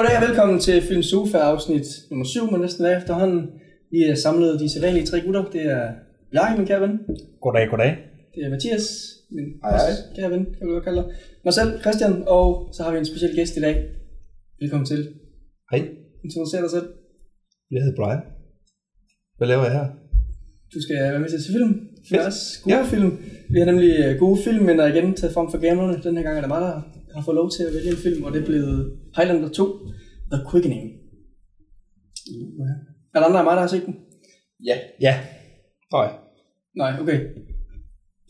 Goddag og velkommen til Film Sofa afsnit nummer 7, men næsten er efterhånden. Vi er samlet de sædvanlige tre gutter. Det er jeg, min kære ven. Goddag, goddag. Det er Mathias, min Hej, hej. kære ven, kan vi godt kalde dig. Mig selv, Christian, og så har vi en speciel gæst i dag. Velkommen til. Hej, Introducer dig selv. jeg hedder Brian. Hvad laver jeg her? Du skal være med til at se film. Det Fedt. også gode Ja. film. Vi har nemlig øh, gode filmvinder igen taget frem for gamerne. Den her gang er der mig, der har fået lov til at vælge en film, og det er blevet Highlander 2, The Quickening. Uh, Er der andre af mig, der har set den? Ja. Ja. Nej. Nej, okay.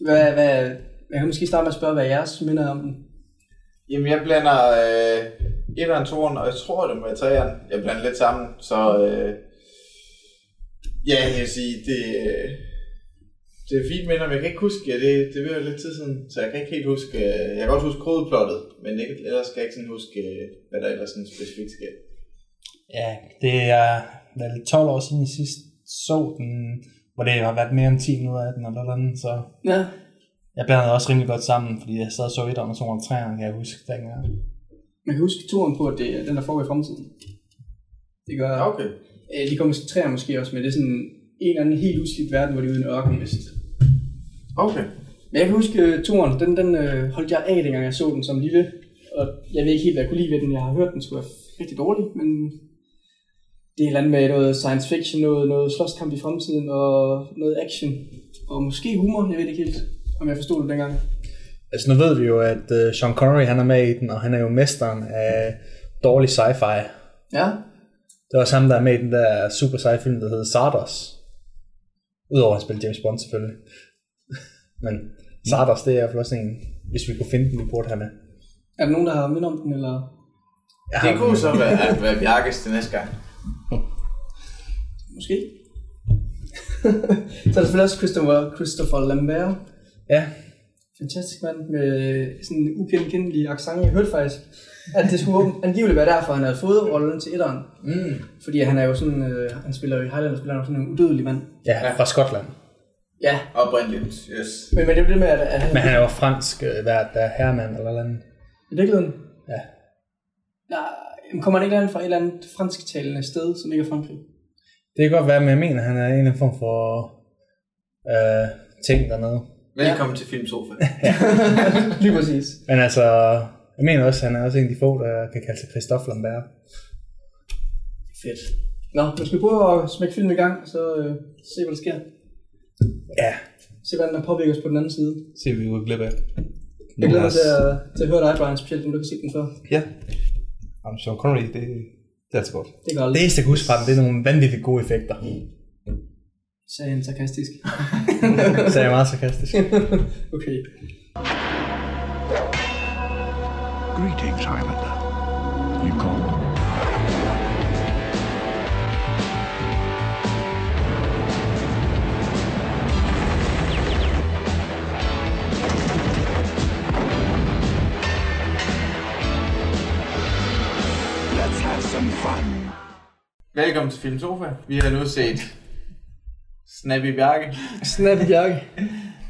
Hvad, hvad, jeg kan måske starte med at spørge, hvad jeres minder er om den. Jamen, jeg blander øh, etteren, toeren, og jeg tror, det må være treeren. Jeg blander lidt sammen, så øh, ja, jeg vil sige, det, øh, det er fint minder, men jeg kan ikke huske, ja, det, det være lidt tid siden, så jeg kan ikke helt huske, øh, jeg kan godt huske kodeplottet, men ikke, ellers kan jeg ikke sådan huske, øh, hvad der ellers sådan specifikt sker. Ja, det er vel 12 år siden jeg sidst så den, hvor det har været mere end 10 minutter af den eller noget, så Ja. jeg blandede også rimelig godt sammen, fordi jeg sad og så et og to og træerne, kan jeg huske dengang. Man kan huske turen på, at det er den, der foregår i fremtiden. Det gør... Ja, okay. Øh, de kommer træer måske også, men det er sådan en eller anden helt uslidt verden, hvor de er ude i en ørken vist. Okay. Men jeg kan huske uh, turen, den, den uh, holdt jeg af, dengang jeg så den som lille. Og jeg ved ikke helt, hvad jeg kunne lide ved den. Jeg har hørt, den skulle være rigtig dårlig, men det er et eller andet med noget science fiction, noget, noget slåskamp i fremtiden og noget action. Og måske humor, jeg ved ikke helt, om jeg forstod det dengang. Altså nu ved vi jo, at uh, Sean Connery han er med i den, og han er jo mesteren af dårlig sci-fi. Ja, Det var også ham, der er med i den der super sci film, der hedder Sardos. Udover at han spiller James Bond selvfølgelig. Men Sardos, det er i hvert fald også en, hvis vi kunne finde den, vi burde have med. er der nogen, der har mind om den, eller? Jeg Det har- kunne så være, at være Bjarkes til næste gang. Måske. så er der selvfølgelig også Christopher, Christopher Lambert. Ja, Fantastisk mand med sådan en ugenkendelig accent. Jeg hørte faktisk, at det skulle angiveligt være derfor, han havde fået rollen til etteren. Mm. Fordi han er jo sådan, øh, han spiller jo i Highlander, spiller han jo sådan en udødelig mand. ja, fra Skotland. Ja, Oprindeligt, yes. men, men det er jo det med, at, at han... Men han er jo fransk, øh, hvad det, der er herremand eller andet. I virkeligheden? Ja. Nej, kommer han ikke andet fra et eller andet fransktalende sted, som ikke er Frankrig? Det kan godt være, men jeg mener, han er en eller anden form for øh, ting dernede. Velkommen til Filmsofa. Lige præcis. Men altså, jeg mener også, at han er også en af de få, der kan kalde sig Christophe Lambert. Fedt. Nå, nu skal vi prøve at smække filmen i gang, så øh, se, hvad der sker. Ja, Se, hvordan den påvirker os på den anden side. se vi jo glip af. Jeg glæder mig til at, til at høre dig, Brian, specielt når du har set den før. Ja. Jamen, Sean Connery, det, det er altså godt. Det gør Det aldrig. eneste, jeg kan huske fra den, det er nogle vanvittigt gode effekter. Sagde han sarkastisk. Så er jeg meget sarkastisk. okay. Greetings, Highlander. You called? Velkommen til Filmsofa. Vi har nu set Snappy Bjarke. Snap Bjarke.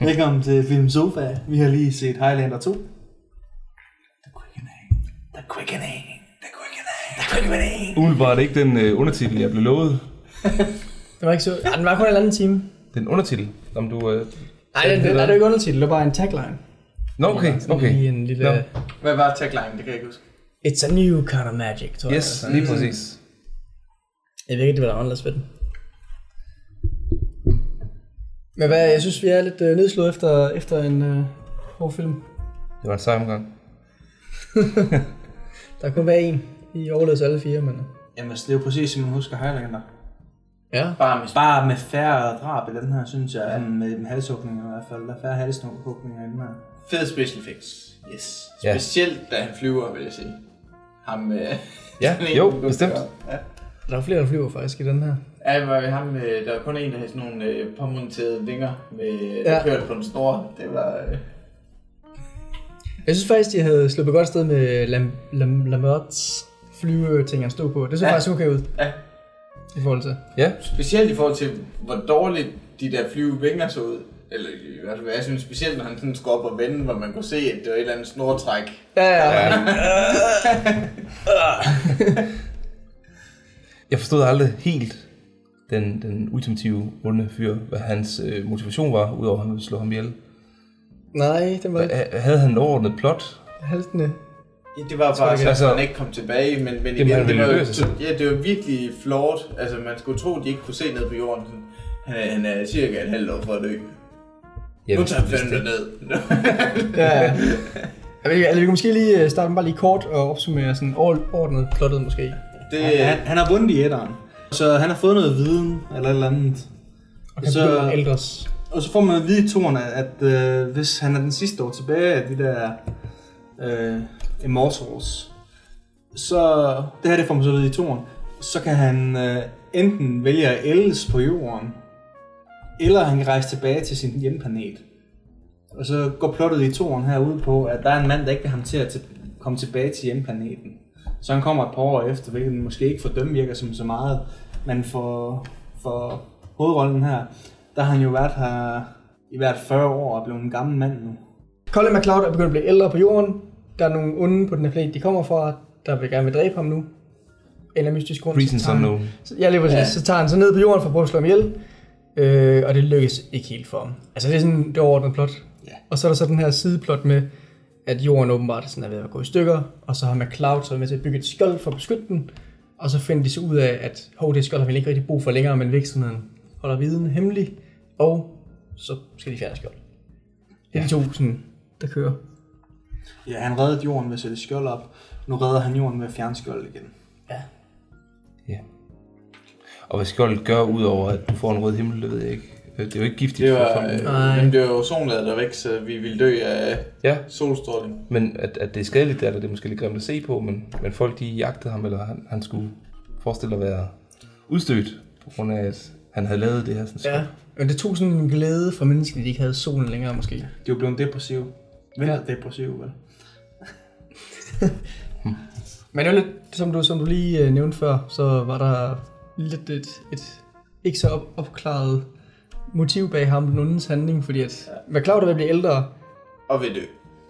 Velkommen til Film Sofa. Vi har lige set Highlander 2. The Quickening. The Quickening. The Quickening. The Quickening. Umiddelbart ikke den øh, undertitel, jeg blev lovet. Det var ikke så... Ja, den var kun en anden time. Den undertitel, om du... Øh... Nej, det, det, det, er jo ikke undertitel, det var bare en tagline. Nå, okay, Sådan okay. Lige en lille... Nå. Hvad var tagline? Det kan jeg ikke huske. It's a new kind of magic, tror Yes, jeg. lige præcis. Jeg ved ikke, det var der anderledes ved den. Men hvad, jeg synes, vi er lidt øh, nedslået efter, efter en øh, hård film. Det var en sej omgang. Der kunne være en. I overlevede alle fire, men... Jamen, altså, det er jo præcis, som man husker Highlander. Ja. Bare med Bare med færre drab i den her, synes jeg, end med, med halshugninger i hvert fald. Der er færre halshugninger i den her. fede special effects. Yes. Ja. Specielt da han flyver, vil jeg sige. Ham med... Ja, sådan en, jo, bestemt. Ja. Der er flere, der flyver faktisk i den her. Ja, det var ham med, der var kun en, der havde sådan nogle øh, påmonterede vinger, med, der Ja. kørte på en stor. Det var... Øh, Jeg synes faktisk, de havde sluppet godt sted med Lam, Lam, Lamerts flyveting, han stod på. Det så Ja. faktisk okay ud. Ja. I forhold til. Ja, specielt i forhold til, hvor dårligt de der flyvevinger så ud. Eller i hvert fald, jeg synes specielt, når han sådan skulle op og vende, hvor man kunne se, at det var et eller andet snortræk. Ja, ja. ja. Jeg forstod aldrig helt den, den ultimative onde fyr, hvad hans øh, motivation var, udover at han ville slå ham ihjel. Nej, det var ikke Ha- Havde han overordnet plot? haltende. Ja, det var bare, jeg at ikke. han ikke kom tilbage, men, men igen, det ville var, ja, det var virkelig flot. Altså, man skulle tro, at de ikke kunne se ned på jorden. Han er, han er cirka et halvt år fra at dø. nu tager han fandme ned. ja. ja. Jeg ved, altså, vi kan måske lige øh, starte med bare lige kort og opsummere sådan overordnet plottet måske. Det, Han, han har vundet i etteren. Så han har fået noget viden, eller et eller andet. Og kan Så- ældres. Og så får man at vide i toren, at, at øh, hvis han er den sidste år tilbage af de der øh, Immortals, så det her det får man så at vide i toren, så kan han øh, enten vælge at ældes på jorden, eller han kan rejse tilbage til sin hjemplanet. Og så går plottet i toren herude på, at der er en mand, der ikke vil ham til at til, komme tilbage til hjemplaneten. Så han kommer et par år efter, hvilket måske ikke for dem virker som så meget, men for, for hovedrollen her, der har han jo været her i hvert 40 år og blevet en gammel mand nu. Colin McLeod er begyndt at blive ældre på jorden. Der er nogle onde på den her planet, de kommer fra, der vil gerne vil dræbe ham nu. En eller mystisk grund. så Reasons tager han- unknown. Så, ja, lige præcis. Ja. Så tager han så ned på jorden for at prøve at slå ham ihjel. Øh, og det lykkes ikke helt for ham. Altså det er sådan det overordnede plot. Ja. Og så er der så den her sideplot med, at jorden åbenbart sådan er ved at gå i stykker. Og så har McCloud så med til at bygge et skjold for at beskytte den. Og så finder de så ud af, at hov, det skjold har vi ikke rigtig brug for længere, men virksomheden holder viden hemmelig. Og så skal de fjerne skjold. Det er de to, sådan, der kører. Ja, han reddede jorden ved at sætte skjold op. Nu redder han jorden ved at fjerne skjold igen. Ja. Og hvad skjoldet gør, udover at du får en rød himmel, det ved jeg ikke. Det er jo ikke giftigt det for var, folk. øh, Nej. jamen, det var jo zonlaget der væk, så vi ville dø af Ja, solstråling. men at, at det er skadeligt, det er, der, det er måske lidt grimt at se på, men, men folk de jagtede ham, eller han, han skulle forestille at være udstødt, på grund af, at han havde lavet det her sådan Ja. Men det tog sådan en glæde fra mennesker, de ikke havde solen længere måske. De er jo blevet depressive. Vinterdepressive, vel? Men det var lidt, som du, som du lige øh, nævnte før, så var der lidt et, et ikke så op, opklaret motiv bag ham, den ondens handling, fordi at McCloud er ved at blive ældre. Og vil dø.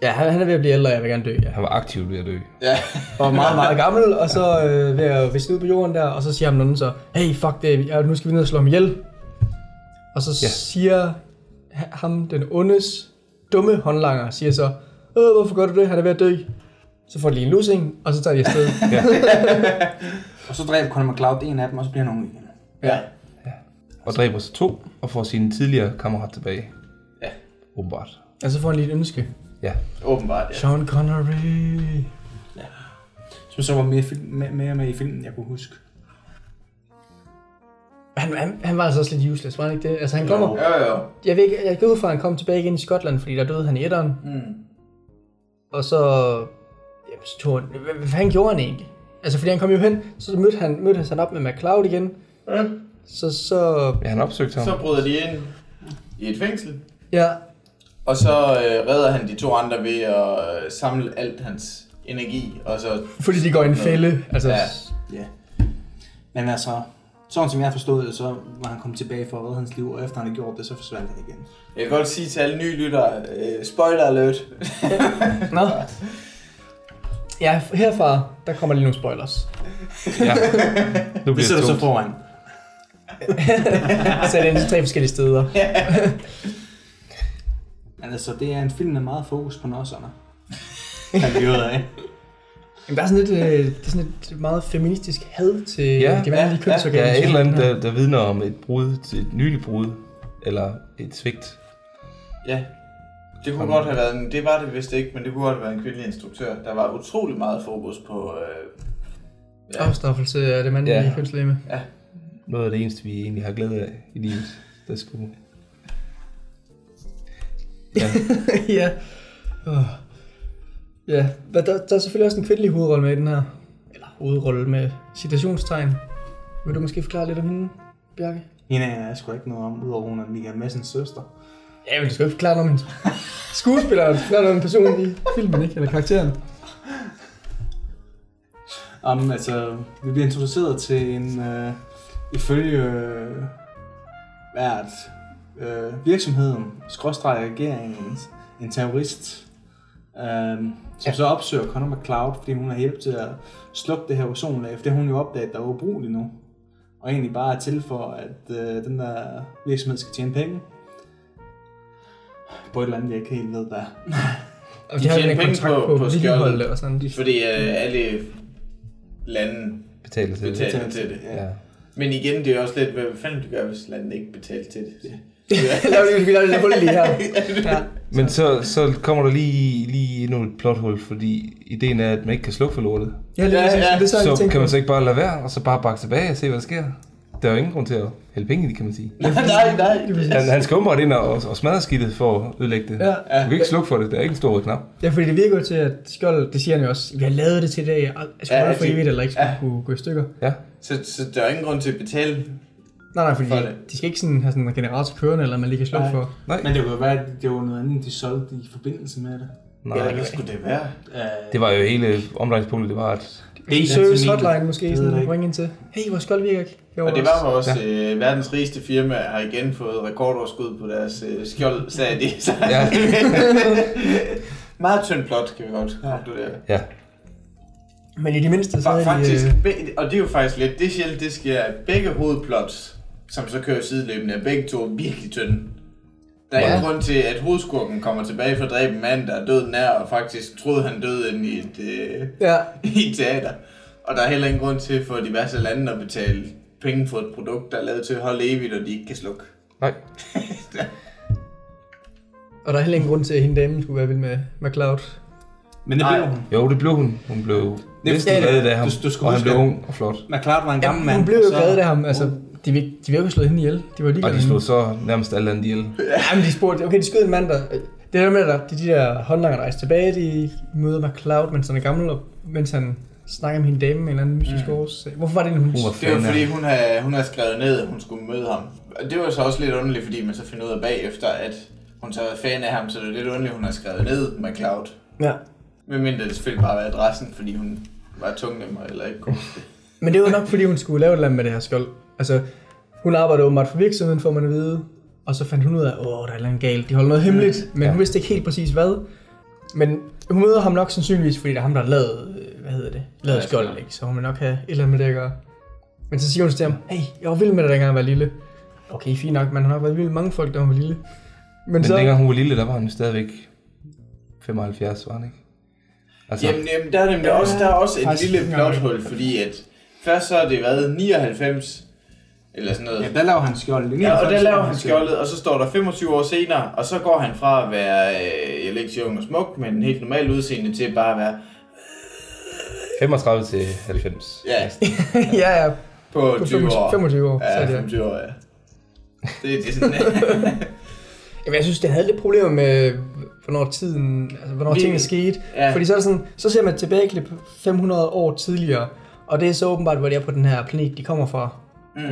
Ja, han, han er ved at blive ældre, og jeg vil gerne dø, ja. Han var aktiv ved at dø. Ja. Og meget, meget gammel, og så øh, ved at viske ud på jorden der, og så siger ham den anden så, hey, fuck det, ja, nu skal vi ned og slå ham ihjel. Og så Ja. ja. siger ha- ham, den ondes, dumme håndlanger, siger så, øh, hvorfor gør du det, han er ved at dø. Så får de lige en lussing, og så tager de afsted. Og så dræber Conor McLeod en af dem, og så bliver han ung igen. ja. Og dræber sig to, og får sin tidligere kammerat tilbage. Ja. Åbenbart. og så får han lige et ønske. Ja. Åbenbart, ja. Sean Connery. Som så var mere, mere, mere med i filmen, jeg kunne huske. Han, han, han var altså også lidt useless, var han ikke det? Altså han kommer, Jo, jo. jeg ved ikke, jeg går ud fra, at han kom tilbage igen i Skotland, fordi der døde han i etteren. Mm. Og så, jamen, så tog han, hvad, hvad fanden gjorde han egentlig? Altså fordi han kom jo hen, så mødte han, mødte han op med McCloud igen. Ja. Så, så, Ja, han opsøgte ham. Så bryder de ind i et fængsel, ja, og så øh, redder han de to andre ved at øh, samle alt hans energi, og så... fordi de går i en fælde. Altså, Ja. Ja. Men altså, sådan som jeg forstod det, så var han kommet tilbage for at redde hans liv, og efter han havde gjort det, så forsvandt han igen. Jeg kan godt sige til alle nye lyttere, øh, spoiler alert. Nå. Ja, herfra, der kommer lige nogle spoilers. Ja. Nu Det bliver sætter det så tungt. foran. Sæt ind til tre forskellige steder. Altså, det er en film med meget fokus på nosserne. Kan vi ud af. Jamen, der er sådan lidt, øh, det er sådan et meget feministisk had til Ja, de mandlige ja, kønsorganer. Ja, et eller andet, der, der vidner om et brud, til et nyligt brud, eller et svigt. Ja, det kunne godt have været en, det var det vist ikke, men det kunne godt have været en kvindelig instruktør. Der var utrolig meget fokus på, øh, Ja. Afstraffelse af det mandlige Ja. ja. Noget af det eneste, vi egentlig har glæde af i livet. Der skulle... Ja, ja. Oh. Ja, men der, der er selvfølgelig også en kvindelig hovedrolle med i den her. Eller hovedrolle med citationstegn. Vil du måske forklare lidt om hende, Bjarke? Hende er jeg sgu ikke noget om, udover hun er Michael Messens søster. Ja, men du skal jo ikke forklare noget om hendes skuespiller, du skal forklare noget om personen i filmen, ikke? Eller karakteren. Um, altså, vi bliver introduceret til en, øh, ifølge øh, hvert øh, virksomheden, skråstreg regeringen, en terrorist, øh, som ja. så opsøger Connor McCloud, fordi hun har hjælp til at slukke det her ozonlag, fordi hun jo opdaget, der er ubrugeligt nu. Og egentlig bare er til for, at øh, den der virksomhed skal tjene penge. På et eller andet, jeg ikke helt ved, hvad. Og De de tjener en penge kontrakt på- på, på skjoldet. og sådan. De, Fordi øh, alle lande Betaler til det. betaler til det. Ja. Ja. Men igen, det er også lidt, hvad fanden de gør, hvis landet ikke betaler til det. laver lige, vi laver lidt hul lige her. Ja. Men så, så kommer der lige, lige endnu et plothul, fordi ideen er, at man ikke kan slukke for lortet. Ja, det, Ja, ja, ja. ja. det er så, Så kan man så ikke bare lade være, og så bare bakke tilbage og se, hvad der sker. Der er jo ingen grund til at hælde penge i det, kan man sige. nej, nej. Han, han skal åbenbart ind og, og smadre skidtet for at ødelægge det. Ja. Du kan ikke slukke for det, der er ikke en stor rød knap. Ja, fordi det virker jo til, at skjold, det siger han jo også, vi har lavet det til det, jeg skulle Ja, ja, for det- evigt, eller ikke skulle ja. ja. kunne gå i stykker. Ja. Så, så der er ingen grund til at betale. Nej, nej, fordi For de, det. de skal ikke sådan have sådan en generator kørende, eller man lige kan slukke Nej. for. Nej, Men det kunne jo være, at det var noget andet, de solgte i forbindelse med det. nej. Ja, hvad skulle det være? Det var jo hele omdrejningspunktet, det var, at En Data service hotline måske, sådan det at ringe ind til. Hey, vores skjold virker ikke. Og det var også øh, verdens rigeste firma har igen fået rekordoverskud på deres øh, skjold, sagde de. Så Ja. meget tynd plot, kan vi godt konkludere. ja, Men i det mindste, så er faktisk, de... Øh, og det er jo faktisk lidt, det er sjældent, det sker, begge hovedplots, som så kører sideløbende, er begge to virkelig tynde. Der er Ja. ingen grund til, at hovedskurken kommer tilbage for at dræbe en mand, der er død nær, og faktisk troede, han døde inde i et, øh, ja, i et teater. Og der er heller ingen grund til for diverse lande at betale penge for et produkt, der er lavet til at holde evigt, og de ikke kan slukke. nej. og der er heller ingen grund til, at hende dame skulle være vild med McCloud. Men det Nej. blev hun. Jo, det blev hun. Hun blev næsten ja, ja. reddet af ham, Du- du og han blev ung og flot. McCloud var en gammel mand. hun blev jo reddet af ham, altså, de, de vil jo ikke slå hende ihjel. De var lige Og de slog så nærmest alle andre ihjel. Ja, men de spurgte, okay, de skød en mand, der... Det er der med, at de, de der håndlanger, der rejser tilbage, de møder McCloud, mens han er gammel, og mens han snakker med hende dame med en eller anden mystisk mm. årsag. Hvorfor var det, hun... Hun var Det var fordi, hun havde, hun havde skrevet ned, at hun skulle møde ham. Og det var så også lidt underligt, fordi man så finder ud af bagefter, at hun så var fan af ham, så det er lidt underligt, hun har skrevet ned med Cloud. Ja. Medmindre det selvfølgelig bare var adressen, fordi hun var tungnemmer eller ikke kunne. Men det var nok, fordi hun skulle lave et eller andet med det her skjold. Altså, hun arbejdede åbenbart for virksomheden, får man at vide. Og så fandt hun ud af, åh, der er et eller andet galt. De holder noget hemmeligt, men hun vidste ikke helt præcis hvad. Men hun møder ham nok sandsynligvis, fordi det er ham, der har lavet, øh, hvad hedder det, lavet Ja, skjold, ikke? Så hun vil nok have et eller andet med det at gøre. Men så siger hun til ham, hey, jeg var vild med dig, dengang jeg var lille. Okay, fint nok, men han har været vild med mange folk, da hun var lille. Men, Men så, dengang hun var lille, der var han jo stadigvæk 75, var han ikke? Altså, Jamen, jamen der er nemlig også, der er også et lille plothul, fordi at først så er det været 99, eller sådan noget. Ja, der laver han skjold. Ja, og der laver han skjoldet, og så står der 25 år senere, og så går han fra at være, øh, jeg vil ikke sige ung og smuk, men helt normalt udseende til bare at være 35 til 90. ja, ja, ja, på, på 20 25 år. 25 år, Ja, så er det. 25 år, ja. Det, det er sådan, Jamen, jeg synes, det havde lidt problemer med, hvornår tiden, altså hvornår tingene skete. Ja. Fordi så er det sådan, så ser man et tilbageklip 500 år tidligere, og det er så åbenbart, hvor det er på den her planet, de kommer fra. Mm. Øh,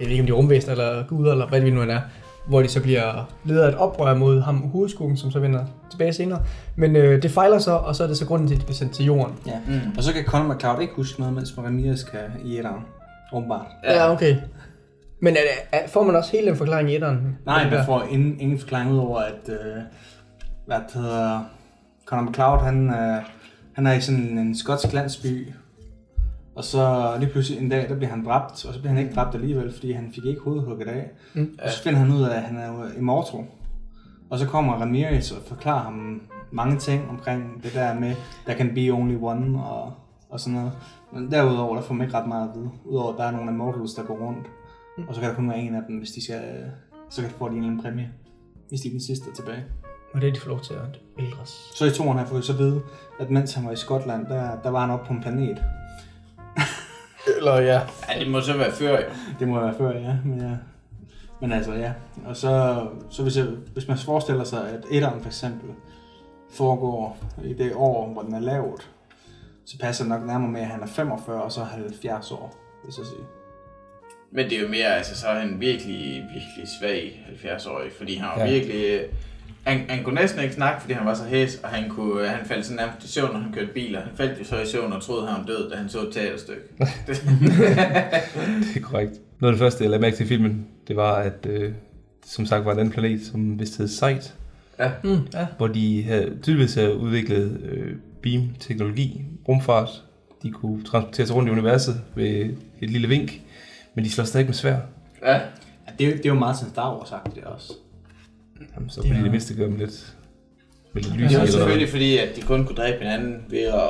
Jeg ved ikke, om de er rumvæsener eller guder, eller hvad det nu end er. Hvor de så bliver leder af et oprør mod ham hovedskolen, som så vender tilbage senere. Men øh, det fejler så, og så er det så grunden til, at de bliver sendt til jorden. Ja. Mm. Og så kan Conor McCloud ikke huske noget, mens Ramirez kan i etteren. Åbenbart. Ja, ja okay. Men er det, er, får man også hele den forklaring i etteren? Nej, Det man der? får ingen, ingen forklaring ud over, at øh, hvad hedder, Conor McCloud, han, øh, han er i sådan en skotsk landsby, og så lige pludselig en dag, der bliver han dræbt, og så bliver han ikke dræbt alligevel, fordi han fik ikke hovedet hugget af. Mm. Og så finder han ud af, at han er jo immortal. Og så kommer Ramirez og forklarer ham mange ting omkring det der med, der can be only one og, og sådan noget. Men derudover, der får man ikke ret meget at vide. Udover, at der er nogle immortals, der går rundt. Og så kan der kun være en af dem, hvis de skal, så kan de få en eller anden præmie. Hvis de er den sidste tilbage. Og det er de får lov til at ældres. Så i toren har jeg fået så at vide, at mens han var i Skotland, der, der var han oppe på en planet. Eller ja. ja, det må så være før, jo. Det må være før, ja. Men, ja. men altså, ja. Og så, så hvis, jeg, hvis man forestiller sig, at etteren for eksempel foregår i det år, hvor den er lavet, så passer det nok nærmere med, at han er 45 og så 70 år, hvis jeg sige. Men det er jo mere, altså så er han virkelig, virkelig svag 70-årig, fordi han Ja. ja. virkelig... øh, Han, han kunne næsten ikke snakke, fordi han var så hæs, og han, kunne, han faldt sådan nærmest i søvn, når han kørte biler. Han faldt jo så i søvn og troede, han var død, da han så et teaterstykke. Det- Det er korrekt. Noget af det første, jeg lagde mærke til i filmen, det var, at øh, som sagt var en anden planet, som vist hed Sight, Mm, ja. hvor de havde tydeligvis havde udviklet øh, beam-teknologi, rumfart. De kunne transportere sig rundt i universet ved et lille vink, men de slår stadig med svær. Ja. Ja, det, er, jo- det er jo meget sådan Star Wars sagt det også. Jamen, så kunne de i det mindste gøre dem lidt, lidt lys. Det var selvfølgelig fordi, at de kun kunne dræbe hinanden ved at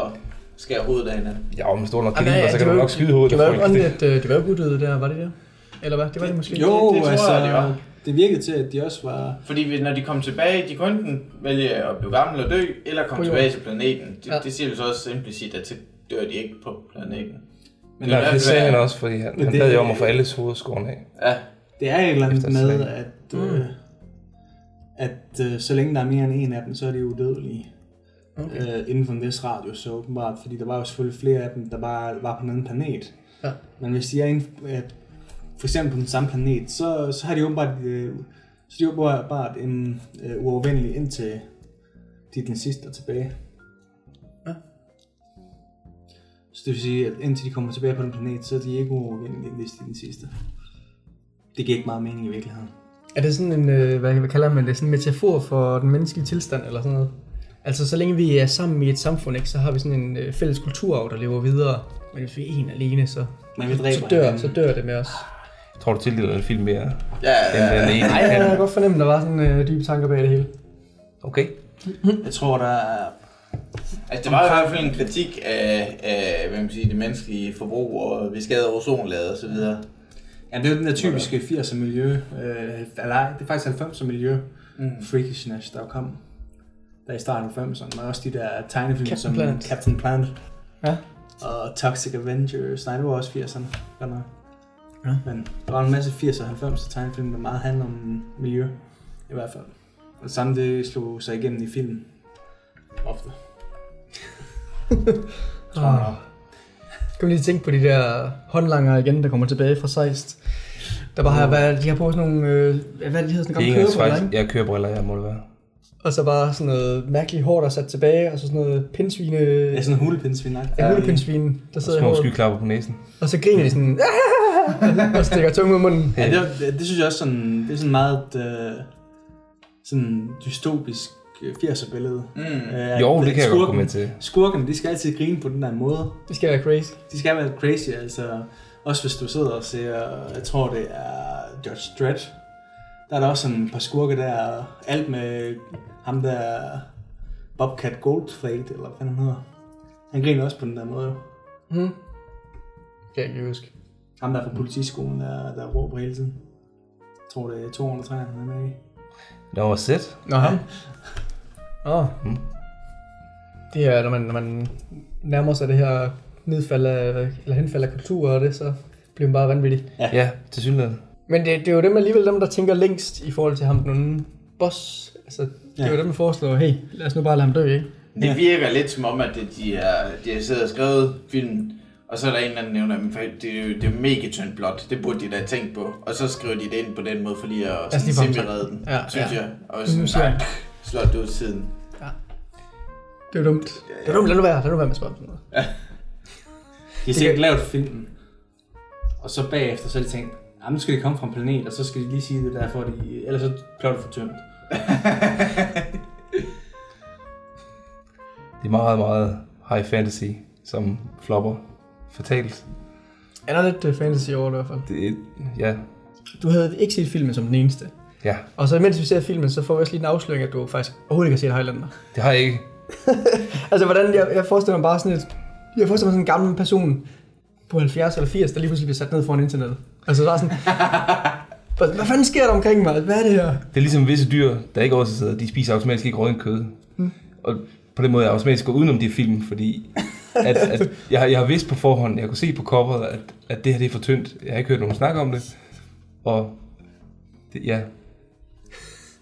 skære hovedet af hinanden. Ja, men stor nok kaliber, ja, så det kan man nok skyde hovedet. Det var jo af ikke folk. åndeligt, øh, de var jo guddøde der, var det det? Eller hvad? Det var det måske. Jo, det tror jeg, altså, det var. det virkede til, at de også var... Fordi vi- når de kom tilbage, de kunne enten vælge at blive gamle og dø, eller komme tilbage til planeten. Det, Ja. ja. det siger jo så også implicit, at så dør de ikke på planeten. Men Nej, Det er det sagde han også, fordi han, han det- bad jo om at få alles hovedskåren af. Ja, Det er et eller andet med, at, Mm. øh, at øh, så længe der er mere end en af dem, så er de udødelige. Okay. Øh, inden for en vis radius, så åbenbart. Fordi der var jo selvfølgelig flere af dem, der bare var på en anden planet. Ja. Men hvis de er inden, øh, for eksempel på den samme planet, så, så har de åbenbart, øh, så de åbenbart en øh, uovervindelig indtil de er den sidste er tilbage. Ja. Så det vil sige, at indtil de kommer tilbage på den planet, så er de ikke uovervindelige, hvis de er den sidste. Det giver ikke meget mening i virkeligheden. Er det sådan en, øh, hvad, hvad kalder man det, sådan en metafor for den menneskelige tilstand, eller sådan noget? Altså, så længe vi er sammen i et samfund, ikke, så har vi sådan en øh, fælles kulturarv, der lever videre. Men hvis vi er en alene, så, Men vi så, dræber dør, hinanden. så dør det med os. Jeg tror, du tildeler en film mere, ja, ja, den ene Nej, jeg kan. godt fornemme, at der var sådan øh, dybe tanker bag det hele. Okay. Jeg tror, der er... Altså, det var i hvert fald en kritik af, af hvad man siger, det menneskelige forbrug, og vi skader ozonlaget og så videre. Ja, det er jo den der typiske 80'er miljø. Øh, eller det er faktisk 90'er miljø. Mm. Freakishness, der kom. Der i starten af 90'erne. Men også de der tegnefilm Captain som Planet. Captain Planet. Ja. Og Toxic Avengers. Nej, det var også 80'erne. Godt nok. Ja. Men der var en masse 80'er og 90'er tegnefilm, der meget handler om miljø. I hvert fald. Og det samme det slog sig igennem i film. Ofte. Tror jeg. Kan man lige tænke på de der håndlanger igen, der kommer tilbage fra Seist. Der bare har været, de har på sådan nogle, øh, hvad det, de hedder, sådan nogle kørebriller, ikke? jeg kører briller, jeg må det være. Og så bare sådan noget mærkeligt hår, der er sat tilbage, og så sådan noget pindsvine, Ja, sådan en hulepindsvin. ja, hulepindsvin, der sidder i små skyklapper på næsen. Og så griner de sådan, og stikker tungen ud af munden. Ja, det, var- det, det synes jeg også sådan, det er sådan meget øh, sådan dystopisk øh, 80'er billede. Mm. Øh, Jo, det kan jeg godt skurken- komme med til. Skurkene, de skal altid grine på den der måde. Det skal være crazy. De skal være crazy, altså. Også hvis du sidder og ser, jeg tror det er Judge Dredd. Der er der også sådan et par skurke der, alt med ham der Bobcat Goldthwait, eller hvad han hedder. Han griner også på den der måde. Hmm. Kan jeg ikke huske. Ham der er fra politiskolen, der, der råber hele tiden. Jeg tror det er 203, han er med i. Nå, sæt. Nå, ham. Åh. Hmm. Det er, når man, når man nærmer sig det her nedfald af, eller henfald af kultur og det, så bliver man bare vanvittig. Ja, til synligheden. Men det, det er jo dem alligevel dem, der tænker længst i forhold til ham, den onde boss. Altså, det er Ja. jo dem, der foreslår, hey, lad os nu bare lade ham dø, ikke? Det virker lidt som om, at det, de, er, de har siddet og skrevet filmen, og så er der en eller anden nævner, at det er jo det er mega tyndt blot. Det burde de da have tænkt på. Og så skriver de det ind på den måde, for lige at Altså, simmerede den, Ja, synes ja. jeg. Og sådan, siger jeg. nej, slår det ud siden. Det er jo dumt. Det er dumt, lad nu være, lad nu være med at spørge om sådan noget. De har sikkert kan- lavet filmen, og så bagefter så har de tænkt, "Ah, nu skal de komme fra en planet, og så skal de lige sige det der, for de, ellers så det for tyndt. Det er meget, meget high fantasy, som flopper fatalt. Er der lidt uh, fantasy over det i hvert fald? Det ja, Du havde ikke set filmen som den eneste. ja, Og så mens vi ser filmen, så får vi også lige en afsløring, at du faktisk overhovedet ikke har set Highlander. det har jeg ikke. Altså, hvordan, jeg, jeg forestiller mig bare sådan et... Jeg forestiller mig sådan en gammel person på 70 eller 80, der lige pludselig bliver sat ned foran internettet. Altså, der er sådan... hvad, fanden sker der omkring mig? Hvad er det her? Det er ligesom visse dyr, der ikke også sidder, de spiser automatisk ikke rådent kød. Mm. Og på den måde er jeg automatisk gået udenom de film, fordi at, at jeg, har- jeg har vidst på forhånd, jeg kunne se på coveret, at, at det her det er for tyndt. Jeg har ikke hørt nogen snakke om det. Og det, ja,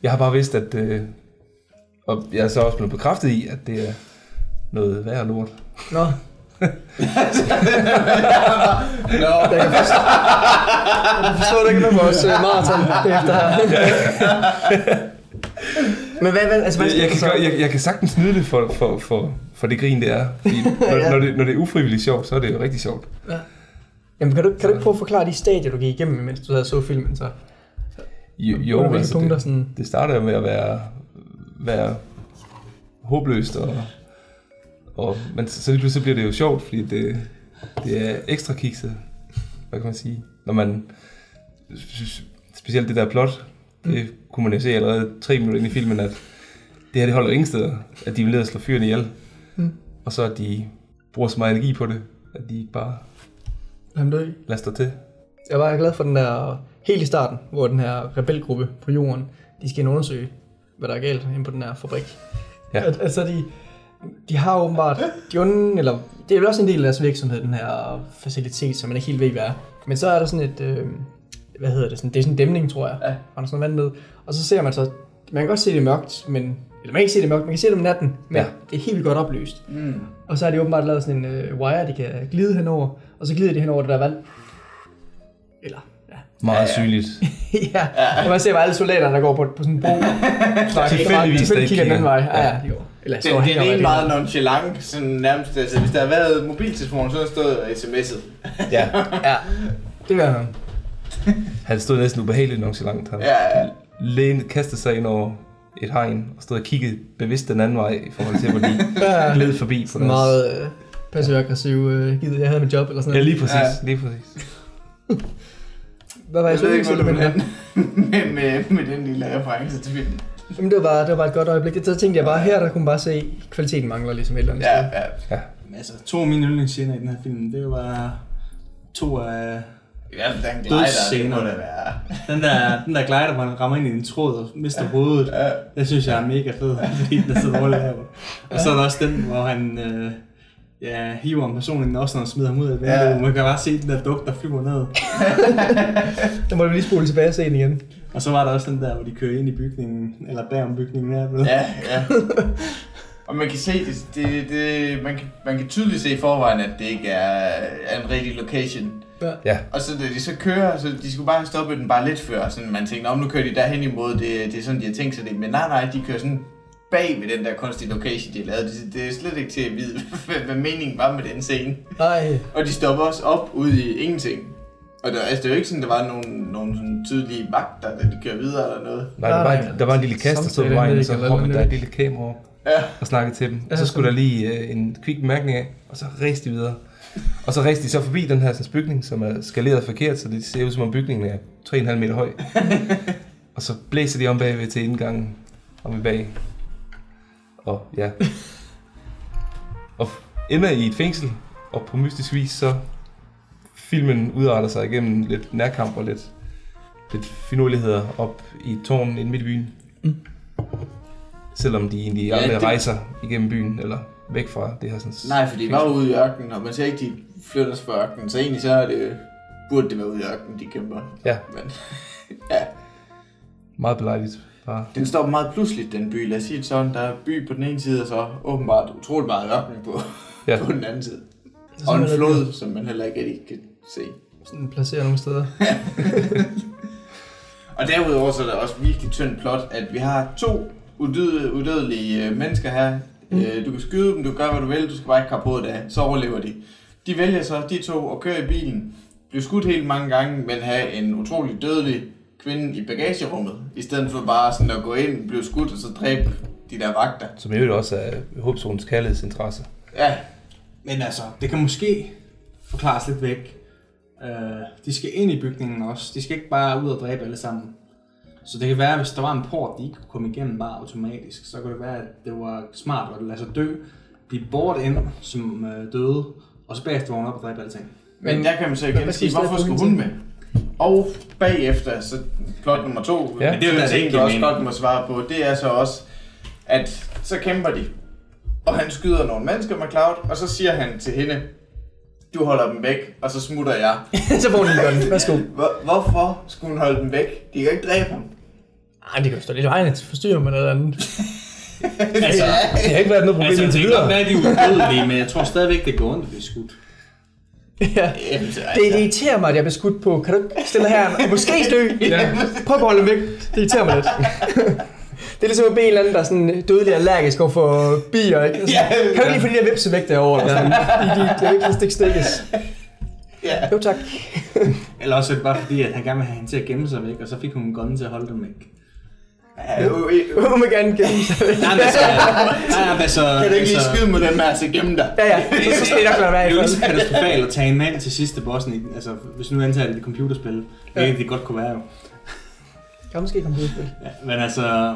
jeg har bare vidst, at... Øh, og jeg er så også blevet bekræftet i, at det er noget værre lort. Nå, Nå, jeg kan forstå, jeg forstår det ikke med vores uh, maraton bagefter her. Men hvad, hvad, altså, hvad Jeg, kan, så? godt- jeg, jeg kan sagtens nyde det for, for, for, for det grin, det er. Fordi når, Ja. når, det, når det er ufrivilligt sjovt, så er det jo rigtig sjovt. Jamen, kan du, kan du ikke prøve at forklare de stadier, du gik igennem, mens du havde så filmen så? Jo, jo altså, punkter det, sådan... det starter jo med at være, være håbløst, og, og, men så, så lige pludselig bliver det jo sjovt, fordi det, det er ekstra kikset, hvad kan man sige, når man, specielt det der plot, det kunne man jo se allerede tre minutter ind i filmen, at det her det holder ingen steder, at de vil ned og slå fyren ihjel, Mm. og så at de bruger så meget energi på det, at de bare lader stå til. Jeg var glad for den der, helt i starten, hvor den her rebelgruppe på jorden, de skal undersøge, hvad der er galt inde på den her fabrik. Ja. Al- altså, de, de har åbenbart, de onde, eller det er vel også en del af deres virksomhed, den her facilitet, som man ikke helt ved, hvad er. Men så er der sådan et, øh, hvad hedder det, sådan, det er sådan en dæmning, tror jeg. Ja. Og der er sådan vand ned. Og så ser man så, man kan godt se det er mørkt, men, eller man kan ikke se det er mørkt, man kan se det om natten, men Ja. det er helt vildt godt oplyst. Mm. Og så har de åbenbart lavet sådan en øh, wire, de kan glide henover, og så glider de henover det der vand. Eller, ja. Meget Ja, ja, ja. sygeligt. ja, og man ser bare alle soldaterne, der går på, på sådan en bro. Tilfældigvis, der Tilfældigt ikke kigger den vej. Ja, ja, de går. Eller Det, står det er en meget nonchalant, sådan nærmest, altså hvis der havde været mobiltelefon, så havde stået sms'et. Ja, Ja, det gør han. han stod næsten ubehageligt nonchalant. Han Ja, ja. læne, kastede sig ind over et hegn og stod og kiggede bevidst den anden vej i forhold til, hvor de Ja, gled forbi. På deres- meget øh, passiv-aggressiv øh, givet, jeg havde mit job eller sådan Ja, noget. lige præcis. Ja. Lige præcis. Hvad var jeg, Jeg ved ikke, hvor du vil med? hen med, med, med den lille reference til filmen. Jamen, det var, bare, det var bare et godt øjeblik. Så tænkte jeg bare, her der kunne man bare se, at kvaliteten mangler ligesom et eller andet Ja, sted. ja. Men altså, to af mine yndlingsscener i den her film, det var to af... I hvert fald den glider, det Dødsscener. må det være. Den der, den der glider, hvor han rammer ind i en tråd og mister hovedet, Ja. det synes jeg er mega fed, fordi den er så dårlig lavet. Og så er der også den, hvor han øh, ja, hiver en person ind også, når han smider ham ud af vinduet. Ja. Man kan bare se den der duk, der flyver ned. Der må vi lige spole tilbage og se den igen. Og så var der også den der, hvor de kører ind i bygningen, eller bagom bygningen her. Ved. Ja, ja. Og man kan se, det, det, det, man, kan, man kan tydeligt se i forvejen, at det ikke er, er en rigtig location. Ja, Og så da de så kører, så de skulle bare have stoppet den bare lidt før, sådan man tænkte, om nu kører de derhen imod, det, det er sådan, de har tænkt sig det. Men nej, nej, de kører sådan bag ved den der kunstige location, de har lavet. Det, det er slet ikke til at vide, hvad, hvad meningen var med den scene. Nej, Og de stopper også op ude i ingenting. Og der, altså, det er jo ikke sådan, der var nogle, nogle sådan tydelige vagter, da de kører videre eller noget. nej, der, var, en- der var en lille kast, der stod på vejen, og så hoppede der et lille kamera op Ja. og snakkede til dem. Og så skulle der lige øh, en kvik bemærkning af, og så rejste de videre. Og så rejste de så forbi den her sådan, bygning, som er skaleret forkert, så det ser ud som om bygningen er 3,5 meter høj. og så blæser de om bagved til indgangen, om i bag. Og ja. Og ender i et fængsel, og på mystisk vis så filmen udarter sig igennem lidt nærkamp og lidt, lidt finurligheder op i et tårn inde midt i byen. Mm. Selvom de egentlig Ja, aldrig det- rejser igennem byen, eller væk fra det her sådan... Nej, for de var ude i ørkenen, og man ser ikke, de flytter sig fra ørkenen. Så egentlig så er det, burde det være ude i ørkenen, de kæmper. Ja. Men, ja, Meget belejligt. Bare. den står meget pludseligt, den by. Lad os sige det sådan, der er by på den ene side, og så åbenbart utroligt meget ørken på, Ja. på den anden side. Og en er flod, som man heller ikke rigtig kan se. sådan placeret nogle steder. Og derudover så er der også virkelig tyndt plot, at vi har to udøde, udødelige øh, mennesker her. Mm. Du kan skyde dem, du gøre hvad du vil, du skal bare ikke kappe hovedet af. Så overlever de. De vælger så, de to, at køre i bilen. Blive skudt helt mange gange, men have en utrolig dødelig kvinde i bagagerummet. I stedet for bare sådan at gå ind, blive skudt og så dræbe de der vagter. Som øvrigt også er Håbsonens kærlighedsinteresse. Ja, Men altså, det kan måske forklares lidt væk. Uh, de skal ind i bygningen også. De skal ikke bare ud og dræbe alle sammen. Så det kan være, hvis der var en port, de ikke kunne komme igennem bare automatisk, så kunne det være, at det var smart at lade sig dø, blive bort ind som uh, døde, og så bagefter vågne op og dræbe alting. men, men der kan man så igen sige, hvorfor skulle hun med? Og bagefter, så plot nummer to, Ja. ja, det er jo det, ikke du også mening. godt må svare på, det er så også, at så kæmper de, og han skyder nogle mennesker med Cloud, og så siger han til hende, du holder dem væk, og så smutter jeg. så får hun lige godt. Værsgo. Hvor, hvorfor skulle hun holde dem væk? De kan ikke dræbe ham. Ej, det kan jo stå lidt i vejen til forstyrre med noget andet. Altså, Det har ikke været noget problem altså det indtil kan godt videre. være, at de er udødelige, men jeg tror stadigvæk, det går ondt at blive skudt. Ja. Jamen, Det, det irriterer mig, at jeg bliver skudt på. Kan du ikke stille her og måske dø? Ja. Prøv at holde dem væk. Det irriterer mig lidt. Det er ligesom at bede en eller anden, der er sådan dødelig allergisk over for bier, ikke? Altså, Ja. kan du ikke lige få de der vipse væk derovre? Eller sådan? De, de, de, de, de, ikke stikkes. Ja. Jo tak. Eller også er det bare fordi, at han gerne vil have hende til at gemme sig væk, og så fik hun en gun til at holde dem væk. Ja. Hun vil gerne gemme sig. Nej, men altså... Nej, men altså... Kan du ikke lige altså- skyde med den her, så gemme dig? Ja, ja. Så, så skal det nok være Det er jo så fald. katastrofalt at tage en mand til sidste bossen. i- Altså, hvis nu antager det er et computerspil. Det er det godt kunne være jo. Kan måske komme på spil. Ja, men altså...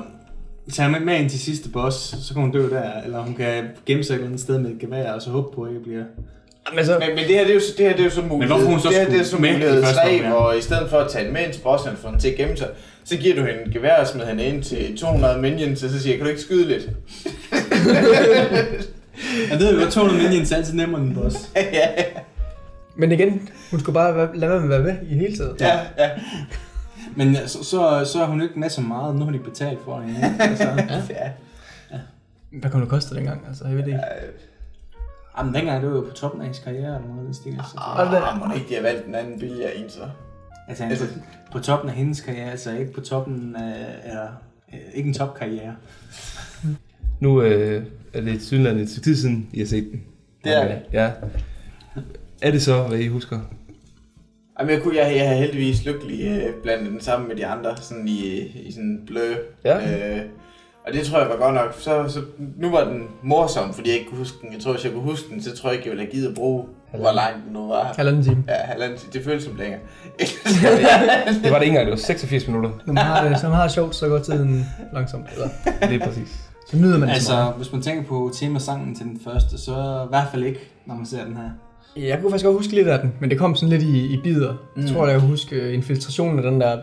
Tager man med ind til sidste boss, så kan hun dø der. Eller hun kan gemme sig et eller andet sted med et gevær, og så håbe på, at ikke bliver... Men så, Men, men det her, det er jo, det her, det er jo så mulighed. hvorfor hun så det her, det er så mulighed første 3, omgang? hvor i stedet for at tage den med ind til bossen få den til at gemme sig, så giver du hende en gevær og smider hende ind til 200 minions, og så siger jeg, kan du ikke skyde lidt? Jeg ved jo godt, 200 minions er altid nemmere end en boss. ja, men igen, hun skulle bare lade være med at være med i hele tiden. ja, ja. Men ja, så, så, så er hun ikke med så meget. Nu har de betalt for hende. ikke? Altså, ja. Hvad kunne det koste dengang? Altså, jeg ved det ikke. Jamen, dengang det var jo på toppen af hendes karriere, eller noget af den stil. Så, Ah, må ikke de har valgt en anden billigere en, så. altså, altså, på toppen af hendes karriere, altså ikke på toppen af... Eller, øh, ikke en topkarriere. Nu øh, er det et synligheden et stykke tid siden, I har set den. Det er øh, Ja. Er det så, hvad I husker? Jamen, jeg, kunne, jeg, jeg har heldigvis lykkelig øh, blandet den sammen med de andre, sådan i, i sådan blø. Ja. Øh, og det tror jeg var godt nok. Så, så nu var den morsom, fordi jeg ikke kunne huske den. Jeg tror, hvis jeg kunne huske den, så tror jeg ikke, jeg ville have givet at bruge, hvor lang den nu var. Halvanden time. Ja, halvanden. Det føles som længere. Det var det ikke engang, det var 86 minutter. Når man har det, så man har det sjovt, så går tiden langsomt. Eller, Det er præcis. så nyder man det så Altså, hvis man tænker på temasangen til den første, så i hvert fald ikke, når man ser den her. Jeg kunne faktisk godt huske lidt af den, men det kom sådan lidt i, i bidder. Mm. Jeg tror, jeg kunne huske øh, infiltrationen af den der,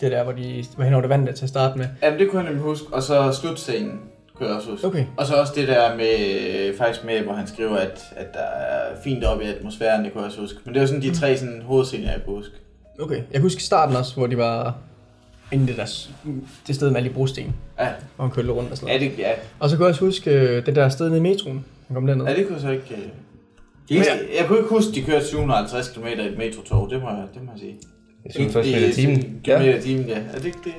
det der, hvor de var hen over det vand der til at starte med. Jamen, det kunne jeg nemlig huske. Og så slutscenen kunne jeg også huske. Okay. Og så også det der med, faktisk med, hvor han skriver, at, at der er fint op i atmosfæren, det kunne jeg også huske. Men det var sådan de tre sådan, hovedscener, jeg kunne huske. Okay. Jeg kan huske starten også, hvor de var inde det, der, det sted med alle de brosten, Ja, hvor han kørte rundt og sådan ja, noget. det, ja. Og så kunne jeg også huske øh, det der sted nede i metroen. Han kom derned. ja det kunne jeg så ikke... øh, Det Men er, jeg, jeg kunne ikke huske, at de kørte 750 km i et metrotog, det må jeg, det må jeg sige. Jeg synes først med i timen. Ja. Ja, i timen, ja. ja det, det,